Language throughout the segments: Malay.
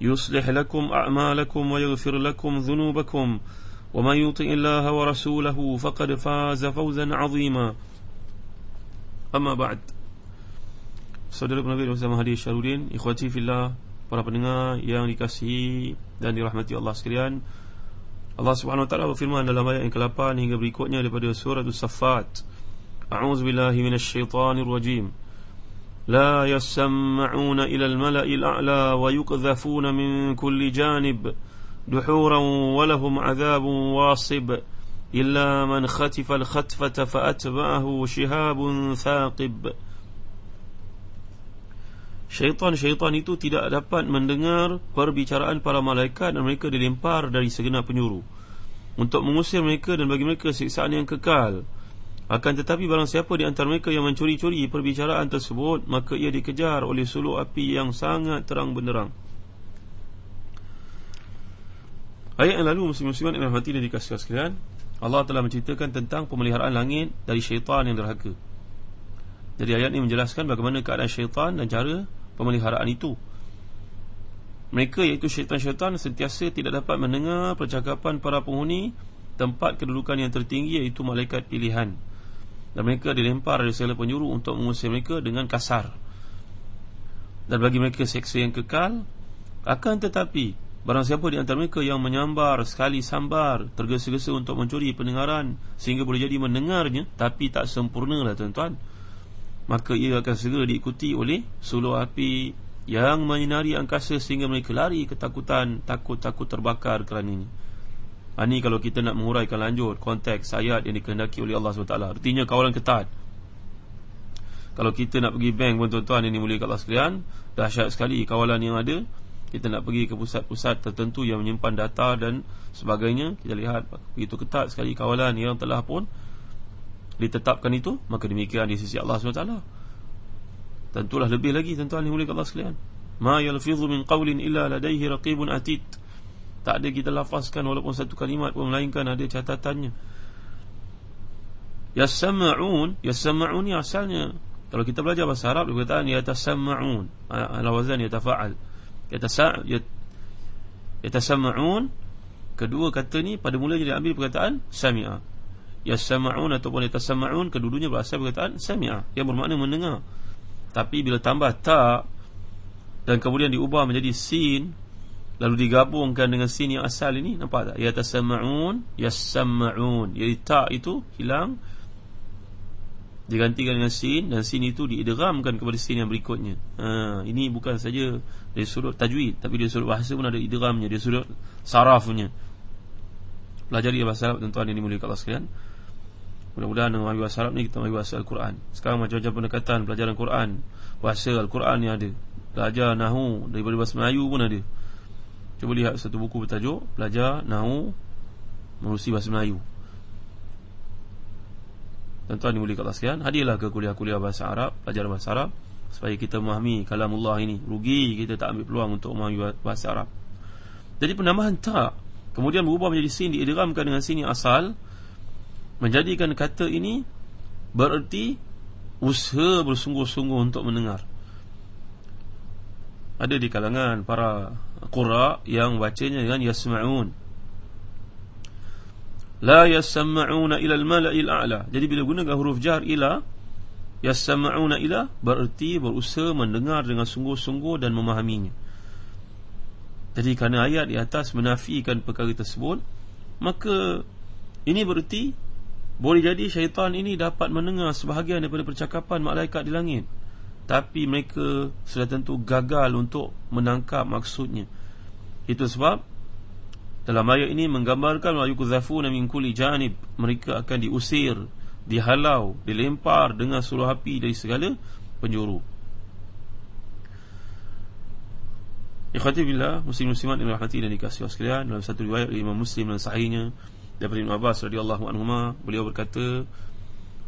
يصلح لكم أعمالكم ويغفر لكم ذنوبكم ومن يطع الله ورسوله فقد فاز فوزا عظيما أما بعد Saudara Nabi bersama Hadi Syarudin Ikhwati fillah Para pendengar yang dikasihi Dan dirahmati Allah sekalian Allah subhanahu wa ta'ala berfirman dalam ayat yang ke-8 Hingga berikutnya daripada surah As-Saffat A'udzu billahi minasyaitonir rajim لا يسمعون إلى الملأ الأعلى ويقذفون من كل جانب دحورا ولهم عذاب واصب إلا من ختف الختفة فأتبعه شهاب ثاقب Syaitan-syaitan itu tidak dapat mendengar perbicaraan para malaikat dan mereka dilempar dari segenap penjuru untuk mengusir mereka dan bagi mereka siksaan yang kekal. Akan tetapi barang siapa di antara mereka yang mencuri-curi perbicaraan tersebut Maka ia dikejar oleh suluk api yang sangat terang benderang. Ayat yang lalu muslim-musliman yang hati dan dikasih sekalian Allah telah menceritakan tentang pemeliharaan langit dari syaitan yang derhaka. Jadi ayat ini menjelaskan bagaimana keadaan syaitan dan cara pemeliharaan itu. Mereka iaitu syaitan-syaitan sentiasa tidak dapat mendengar percakapan para penghuni Tempat kedudukan yang tertinggi iaitu malaikat pilihan dan mereka dilempar dari segala penjuru untuk mengusir mereka dengan kasar. Dan bagi mereka seksa yang kekal akan tetapi barang siapa di antara mereka yang menyambar sekali sambar tergesa-gesa untuk mencuri pendengaran sehingga boleh jadi mendengarnya tapi tak sempurna lah tuan-tuan maka ia akan segera diikuti oleh suluh api yang menyinari angkasa sehingga mereka lari ketakutan takut-takut terbakar kerana ini ha, kalau kita nak menguraikan lanjut konteks ayat yang dikehendaki oleh Allah SWT Artinya kawalan ketat. Kalau kita nak pergi bank pun tuan-tuan ini mulia kat Allah sekalian Dahsyat sekali kawalan yang ada. Kita nak pergi ke pusat-pusat tertentu yang menyimpan data dan sebagainya. Kita lihat begitu ketat sekali kawalan yang telah pun Ditetapkan itu Maka demikian di sisi Allah SWT Tentulah lebih lagi tuan-tuan ini mulia kat Allah sekalian. Ma yalfidhu min qawlin illa ladaihi raqibun atid tak ada kita lafazkan walaupun satu kalimat pun melainkan ada catatannya. Yasma'un, yasma'un ni asalnya kalau kita belajar bahasa Arab perkataan yatasamma'un ala wazan yatafa'al. Yatasa' yatasamma'un kedua kata ni pada mulanya dia ambil perkataan sami'a. Yasma'un ataupun yatasamma'un kedudunya berasal perkataan sami'a yang bermakna mendengar. Tapi bila tambah ta dan kemudian diubah menjadi sin lalu digabungkan dengan sin yang asal ini nampak tak? Ya tasammaun yasammaun jadi ta itu hilang. Digantikan dengan sin dan sin itu diidghamkan kepada sin yang berikutnya. Ha ini bukan saja dari sudut tajwid tapi dari sudut bahasa pun ada idghamnya dari sudut sarafnya. Pelajari bahasa Arab tuan-tuan yang dimuliakan Allah sekalian. Mudah-mudahan dengan bahasa Arab ni kita memahami bahasa Al-Quran sekarang macam-macam pendekatan pelajaran Quran. Bahasa Al-Quran ni ada. Belajar nahu daripada bahasa Melayu pun ada Cuba lihat satu buku bertajuk Belajar Nahu Merusi Bahasa Melayu. Tuan-tuan dimulai kat sekian Hadirlah ke kuliah-kuliah Bahasa Arab Pelajaran Bahasa Arab Supaya kita memahami kalamullah ini. Rugi kita tak ambil peluang untuk memahami Bahasa Arab. Jadi penambahan tak Kemudian berubah menjadi sin Diidramkan dengan sin yang asal Menjadikan kata ini Bererti Usaha bersungguh-sungguh untuk mendengar. Ada di kalangan para qura yang bacanya dengan yasma'un. La yasma'una ila al-mala'il a'la. Jadi bila gunakan huruf jar ila yasma'una ila bererti berusaha mendengar dengan sungguh-sungguh dan memahaminya. Jadi kerana ayat di atas menafikan perkara tersebut maka Ini bererti boleh jadi syaitan ini dapat mendengar sebahagian daripada percakapan malaikat di langit Tapi mereka sudah tentu gagal untuk menangkap maksudnya Itu sebab dalam ayat ini menggambarkan wa yukzafuna min kulli janib mereka akan diusir, dihalau, dilempar dengan suruh api dari segala penjuru. Ikhwati billah, muslim muslimat yang rahmati dan dikasihi sekalian dalam satu riwayat Imam Muslim dan sahihnya daripada Ibn Abbas radhiyallahu anhu beliau berkata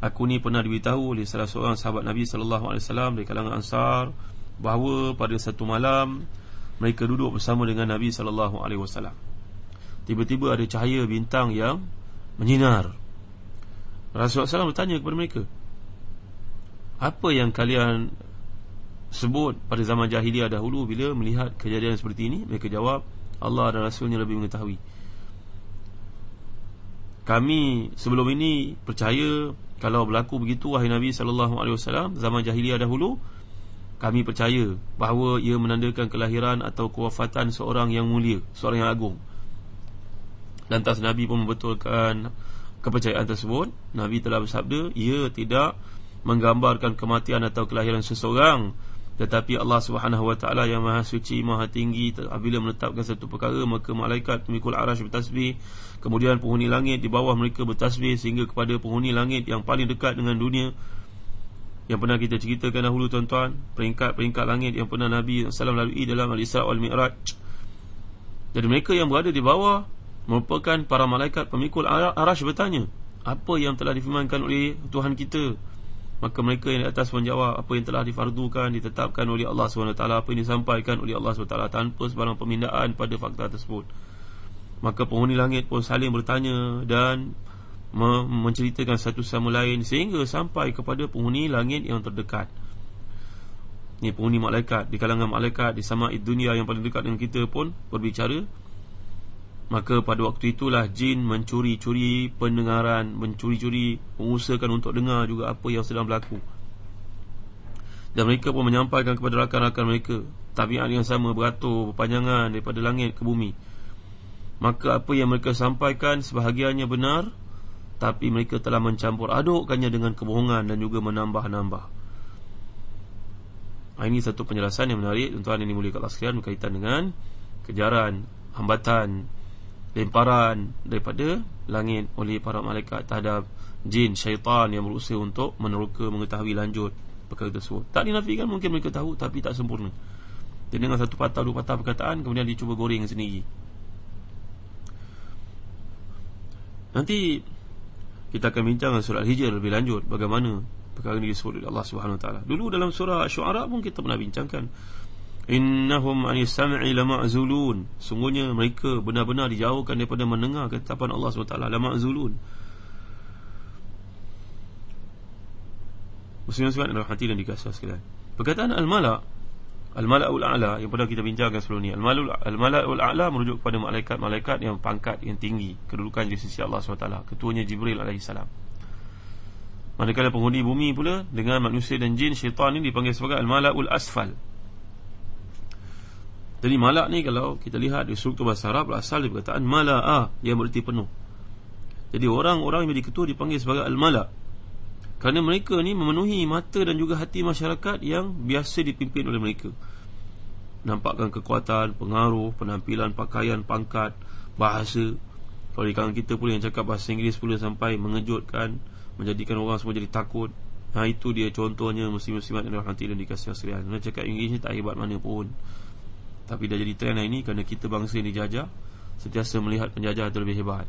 aku ni pernah diberitahu oleh salah seorang sahabat Nabi wasallam dari kalangan Ansar bahawa pada satu malam mereka duduk bersama dengan Nabi wasallam. Tiba-tiba ada cahaya bintang yang menyinar. Rasulullah SAW bertanya kepada mereka apa yang kalian sebut pada zaman jahiliah dahulu bila melihat kejadian seperti ini? Mereka jawab Allah dan Rasulnya lebih mengetahui. Kami sebelum ini percaya kalau berlaku begitu wahai Nabi sallallahu alaihi wasallam zaman jahiliah dahulu kami percaya bahawa ia menandakan kelahiran atau kewafatan seorang yang mulia, seorang yang agung. Lantas Nabi pun membetulkan kepercayaan tersebut. Nabi telah bersabda, ia tidak menggambarkan kematian atau kelahiran seseorang tetapi Allah Subhanahu Wa Taala yang Maha Suci, Maha Tinggi apabila menetapkan satu perkara maka malaikat pemikul arasy bertasbih, kemudian penghuni langit di bawah mereka bertasbih sehingga kepada penghuni langit yang paling dekat dengan dunia. Yang pernah kita ceritakan dahulu tuan-tuan, peringkat-peringkat langit yang pernah Nabi sallallahu lalui dalam Al-Isra wal Mi'raj. Jadi mereka yang berada di bawah merupakan para malaikat pemikul arasy bertanya, apa yang telah difirmankan oleh Tuhan kita Maka mereka yang di atas menjawab apa yang telah difardukan, ditetapkan oleh Allah SWT Apa yang disampaikan oleh Allah SWT tanpa sebarang pemindaan pada fakta tersebut. Maka penghuni langit pun saling bertanya dan menceritakan satu sama lain Sehingga sampai kepada penghuni langit yang terdekat. Ini penghuni malaikat, di kalangan malaikat, di sama dunia yang paling dekat dengan kita pun berbicara Maka pada waktu itulah jin mencuri-curi pendengaran Mencuri-curi mengusahakan untuk dengar juga apa yang sedang berlaku. Dan mereka pun menyampaikan kepada rakan-rakan mereka Tabiat yang sama beratur berpanjangan daripada langit ke bumi. Maka apa yang mereka sampaikan sebahagiannya benar Tapi mereka telah mencampur adukkannya dengan kebohongan dan juga menambah-nambah. Ini satu penjelasan yang menarik Tuan-tuan yang dimulai Allah sekalian berkaitan dengan Kejaran, hambatan lemparan daripada langit oleh para malaikat terhadap jin syaitan yang berusaha untuk meneroka mengetahui lanjut perkara tersebut. Tak dinafikan mungkin mereka tahu tapi tak sempurna. Dia dengan satu patah dua patah perkataan kemudian dicuba goreng sendiri. Nanti kita akan bincang surah Al-Hijr lebih lanjut bagaimana perkara ini disebut oleh Allah Subhanahu Wa Taala. Dulu dalam surah Asy-Syu'ara pun kita pernah bincangkan Innahum anis sam'i lama'zulun. Sungguhnya mereka benar-benar dijauhkan daripada mendengar ketetapan Allah SWT. Lama'zulun. Muslim-muslim adalah hati dan dikasih sekalian. Perkataan Al-Malak Al-Malakul A'la yang pernah kita bincangkan sebelum ini Al-Malakul A'la merujuk kepada malaikat-malaikat yang pangkat yang tinggi Kedudukan di sisi Allah SWT. Ketuanya Jibril AS Manakala penghuni bumi pula Dengan manusia dan jin syaitan ini dipanggil sebagai Al-Malakul Asfal jadi malak ni kalau kita lihat di struktur bahasa Arab asal dari perkataan mala'a yang berarti penuh. Jadi orang-orang yang menjadi ketua dipanggil sebagai al-malak. Kerana mereka ni memenuhi mata dan juga hati masyarakat yang biasa dipimpin oleh mereka. Nampakkan kekuatan, pengaruh, penampilan, pakaian, pangkat, bahasa. Kalau di kalangan kita pula yang cakap bahasa Inggeris pula sampai mengejutkan, menjadikan orang semua jadi takut. Nah itu dia contohnya muslim-muslimat yang dikasihi sekalian. Mereka cakap Inggeris ni tak hebat mana pun. Tapi dah jadi trend hari ini Kerana kita bangsa yang dijajah Setiasa melihat penjajah terlebih hebat.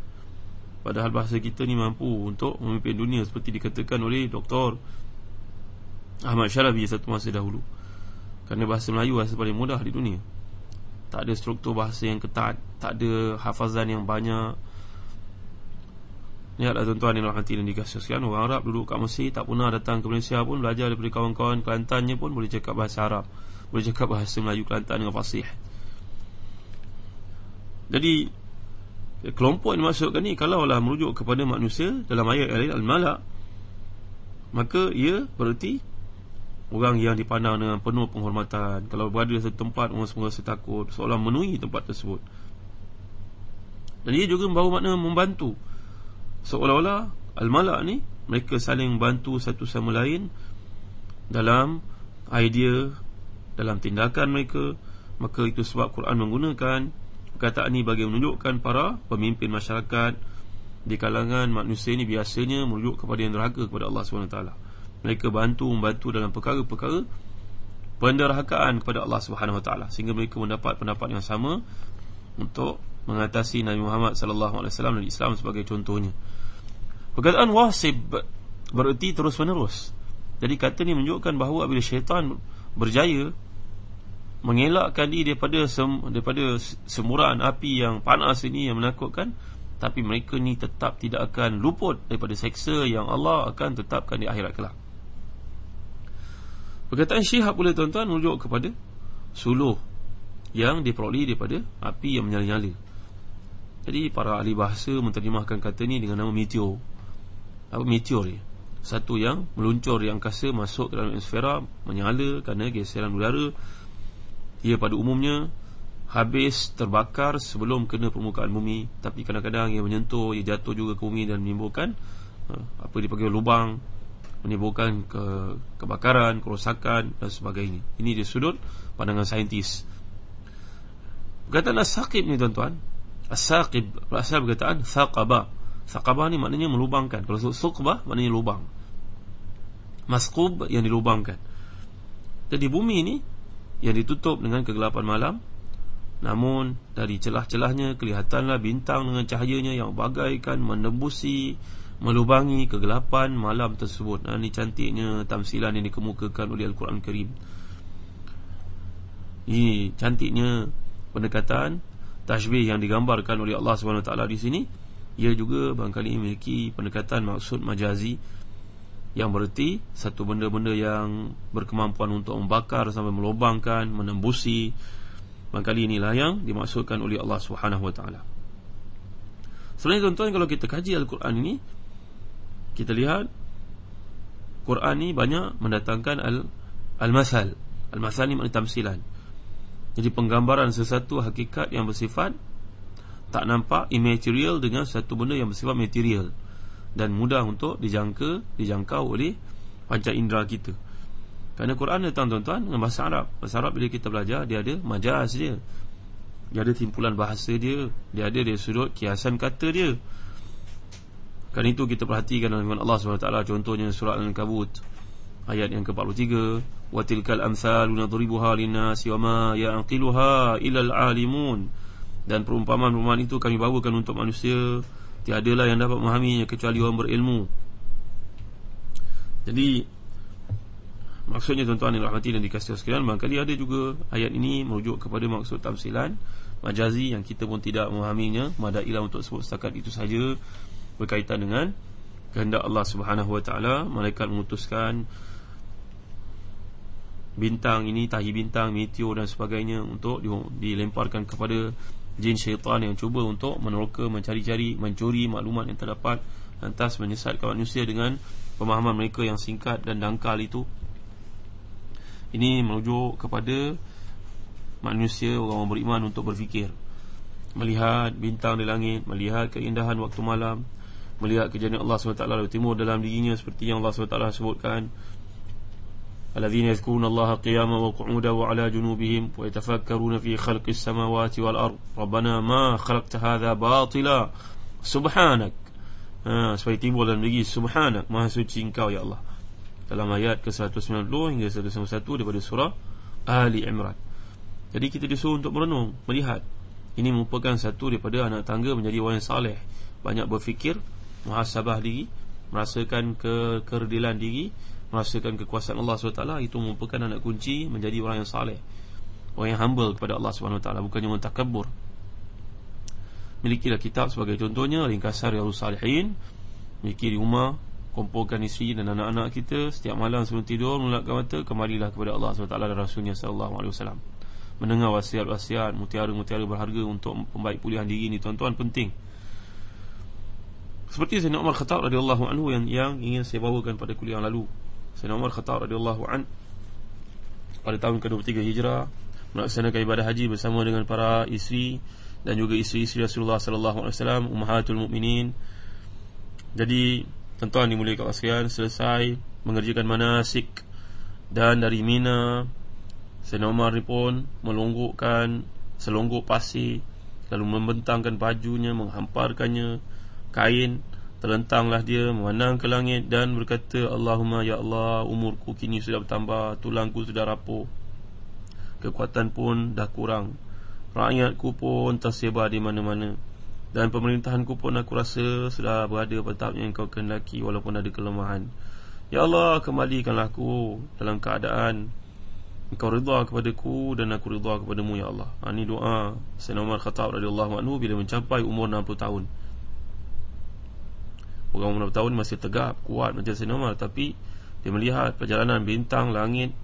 Padahal bahasa kita ni mampu Untuk memimpin dunia Seperti dikatakan oleh Dr. Ahmad Syarabi Satu masa dahulu. Kerana bahasa Melayu Bahasa paling mudah di dunia. Tak ada struktur bahasa yang ketat Tak ada hafazan yang banyak. Lihatlah tuan-tuan yang hati dan dikasih sekian Orang Arab duduk kat Mesir Tak pernah datang ke Malaysia pun Belajar daripada kawan-kawan Kelantannya pun Boleh cakap bahasa Arab boleh cakap bahasa Melayu Kelantan dengan fasih. Jadi Kelompok yang dimasukkan ni Kalaulah merujuk kepada manusia Dalam ayat al Al-Malak Maka ia berarti Orang yang dipandang dengan penuh penghormatan. Kalau berada di satu tempat Orang semua rasa takut. Seolah memenuhi tempat tersebut. Dan ia juga membawa makna membantu. Seolah-olah al-malak ni mereka saling bantu satu sama lain dalam idea dalam tindakan mereka maka itu sebab Quran menggunakan perkataan ini bagi menunjukkan para pemimpin masyarakat di kalangan manusia ini biasanya merujuk kepada yang derhaka kepada Allah SWT mereka bantu membantu dalam perkara-perkara penderhakaan kepada Allah Subhanahu Wa Taala sehingga mereka mendapat pendapat yang sama untuk mengatasi Nabi Muhammad wasallam dan Islam sebagai contohnya. Perkataan wasib bererti terus menerus. Jadi kata ni menunjukkan bahawa apabila syaitan berjaya mengelakkan diri daripada sem, daripada semuraan api yang panas ini yang menakutkan tapi mereka ni tetap tidak akan luput daripada seksa yang Allah akan tetapkan di akhirat kelak. Perkataan syihab pula tuan-tuan merujuk kepada suluh yang diperoleh daripada api yang menyala-nyala. Jadi para ahli bahasa menterjemahkan kata ni dengan nama meteor. Apa meteor ni? Satu yang meluncur di angkasa masuk ke dalam atmosfera menyala kerana geseran udara. Ia pada umumnya habis terbakar sebelum kena permukaan bumi tapi kadang-kadang ia menyentuh ia jatuh juga ke bumi dan menimbulkan uh, apa dipanggil lubang menimbulkan ke, kebakaran, kerosakan dan sebagainya. Ini di sudut pandangan saintis. Perkataan as-saqib ni tuan-tuan, as-saqib berasal perkataan saqaba. Saqaba ni maknanya melubangkan. Kalau suqbah maknanya lubang. Masqub yang dilubangkan. Jadi bumi ni yang ditutup dengan kegelapan malam namun dari celah-celahnya kelihatanlah bintang dengan cahayanya yang bagaikan menembusi melubangi kegelapan malam tersebut. Ha, ini cantiknya tamsilan yang dikemukakan oleh Al-Quran Karim. Ini cantiknya pendekatan tashbih yang digambarkan oleh Allah SWT di sini. Ia juga barangkali memiliki pendekatan maksud majazi yang bererti satu benda-benda yang berkemampuan untuk membakar sampai melubangkan, menembusi. Barangkali inilah yang dimaksudkan oleh Allah SWT. Selain tuan-tuan kalau kita kaji Al-Quran ini kita lihat Quran ni banyak mendatangkan al al-masal. Al-masal ni maknanya tamsilan. Jadi penggambaran sesuatu hakikat yang bersifat tak nampak immaterial dengan satu benda yang bersifat material dan mudah untuk dijangka dijangkau oleh panca indera kita. Kerana Quran datang tuan-tuan dengan bahasa Arab. Bahasa Arab bila kita belajar dia ada majas dia. Dia ada timpulan bahasa dia. Dia ada dari sudut kiasan kata dia. Kerana itu kita perhatikan dengan Allah SWT contohnya surah Al-Kabut ayat yang ke-43. وَتِلْكَ الْأَمْثَالُ نَضْرِبُهَا لِنَّاسِ وَمَا يَعْقِلُهَا إِلَى الْعَالِمُونَ dan perumpamaan-perumpamaan itu kami bawakan untuk manusia. Tiadalah yang dapat memahaminya kecuali orang berilmu. Jadi Maksudnya tuan-tuan yang rahmati dan dikasih sekalian Barangkali ada juga ayat ini merujuk kepada maksud tamsilan Majazi yang kita pun tidak memahaminya Madailah untuk sebut setakat itu saja berkaitan dengan kehendak Allah Taala. Malaikat memutuskan bintang ini tahi bintang meteor dan sebagainya untuk dilemparkan kepada jin syaitan yang cuba untuk meneroka mencari-cari mencuri maklumat yang terdapat lantas menyesatkan manusia dengan pemahaman mereka yang singkat dan dangkal itu. Ini merujuk kepada manusia orang beriman untuk berfikir. Melihat bintang di langit melihat keindahan waktu malam melihat kejadian Allah SWT lalu timur dalam dirinya seperti yang Allah SWT sebutkan Wa 'ala junubihim wa yatafakkaruna fi khalqis samawati wal ard Rabbana ma khalaqta hadha batila subhanak ha supaya timbul dalam diri. subhanak maha suci engkau ya Allah. Dalam ayat ke-190 hingga 191 daripada surah Ali Imran. Jadi kita disuruh untuk merenung melihat. Ini merupakan satu daripada anak tangga menjadi orang yang saleh. Banyak berfikir muhasabah diri merasakan ke kerdilan diri merasakan kekuasaan Allah SWT itu merupakan anak kunci menjadi orang yang saleh. Orang yang humble kepada Allah SWT bukannya orang takabur milikilah kitab sebagai contohnya ringkasan Riyadhus Salihin. Miliki di rumah kumpulkan isteri dan anak-anak kita. Setiap malam sebelum tidur melapkan mata kemarilah kepada Allah SWT dan Rasulnya SAW mendengar wasiat-wasiat mutiara-mutiara berharga untuk pembaik pulihan diri ini tuan-tuan penting. Seperti Sayyidina Umar Khattab radhiyallahu anhu yang yang ingin saya bawakan pada kuliah lalu. Sayyidina Umar Khattab radhiyallahu an pada tahun ke-23 Hijrah melaksanakan ibadah haji bersama dengan para isteri dan juga isteri-isteri Rasulullah sallallahu alaihi wasallam ummahatul mukminin. Jadi tuan-tuan dimulai kat sekalian selesai mengerjakan manasik dan dari Mina Sayyidina Umar pun melonggokkan selonggok pasir lalu membentangkan bajunya menghamparkannya kain terlentanglah dia memandang ke langit dan berkata Allahumma ya Allah umurku kini sudah bertambah tulangku sudah rapuh kekuatan pun dah kurang rakyatku pun tersebar di mana-mana dan pemerintahanku pun aku rasa sudah berada pada tahap yang kau kendaki walaupun ada kelemahan Ya Allah kembalikanlah aku dalam keadaan Engkau rida kepadaku dan aku rida kepadamu ya Allah. Ha, ini doa Sayyidina Umar Khattab radhiyallahu anhu bila mencapai umur 60 tahun. Orang umur 60 tahun masih tegap, kuat macam Umar tapi dia melihat perjalanan bintang, langit,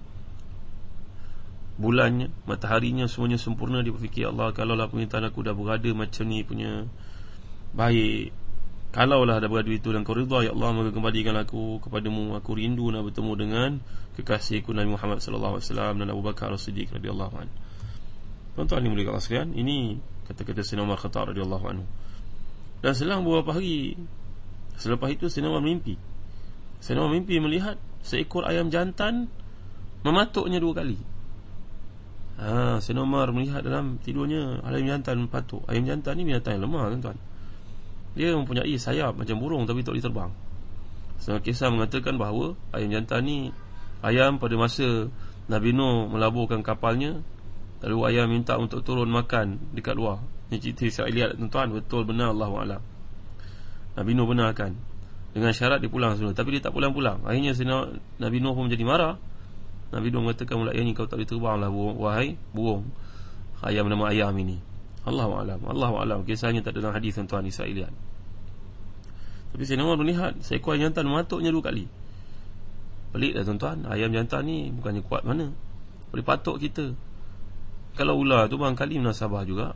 bulannya, mataharinya semuanya sempurna dia berfikir Allah kalau lah pemerintahan aku dah berada macam ni punya baik Kalaulah ada beradu itu dan kau ridha ya Allah maka kembalikan aku kepadamu aku rindu nak bertemu dengan kekasihku Nabi Muhammad wasallam dan Abu Bakar As-Siddiq radhiyallahu anhu. Tuan-tuan ini mulia sekalian, ini kata-kata Sayyidina Umar Khattab radhiyallahu anhu. Dan selang beberapa hari selepas itu Sayyidina Umar mimpi. Sayyidina Umar mimpi melihat seekor ayam jantan mematuknya dua kali. Ha, Sayyidina Umar melihat dalam tidurnya ayam jantan mematuk. Ayam jantan ni binatang yang lemah tuan-tuan. Dia mempunyai sayap macam burung tapi tak boleh terbang Setengah kisah mengatakan bahawa Ayam jantan ni Ayam pada masa Nabi Nuh melaburkan kapalnya Lalu ayam minta untuk turun makan Dekat luar Ini cerita Israeliat tuan-tuan Betul benar Allah SWT Nabi Nuh benarkan Dengan syarat dia pulang semua Tapi dia tak pulang-pulang Akhirnya Nabi Nuh pun menjadi marah Nabi Nuh mengatakan Mulai ini kau tak boleh terbang lah Wahai burung Ayam nama ayam ini Allahu a'lam. Allahu a'lam. Kisahnya tak dalam hadis tuan-tuan Israelian. Tapi saya nak melihat seekor jantan mematuknya dua kali. Pelik dah tuan-tuan. Ayam jantan ni bukannya kuat mana. Boleh patuk kita. Kalau ular tu bang kali menasabah juga.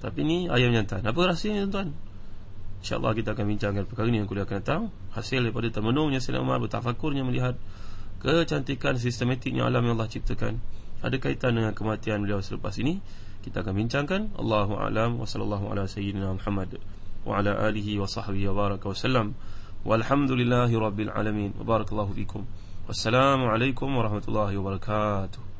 Tapi ni ayam jantan. Apa rahsianya tuan-tuan? InsyaAllah kita akan bincangkan perkara ni yang kuliah akan datang. Hasil daripada termenungnya Sayyidina Umar bertafakurnya melihat kecantikan sistematiknya alam yang Allah ciptakan. Ada kaitan dengan kematian beliau selepas ini. Kita akan bincangkan. Allahu a'lam wa sallallahu ala sayyidina Muhammad wa ala alihi wa sahbihi wa baraka wasallam walhamdulillahi rabbil alamin. Wa barakallahu fikum. Wassalamu alaikum warahmatullahi wabarakatuh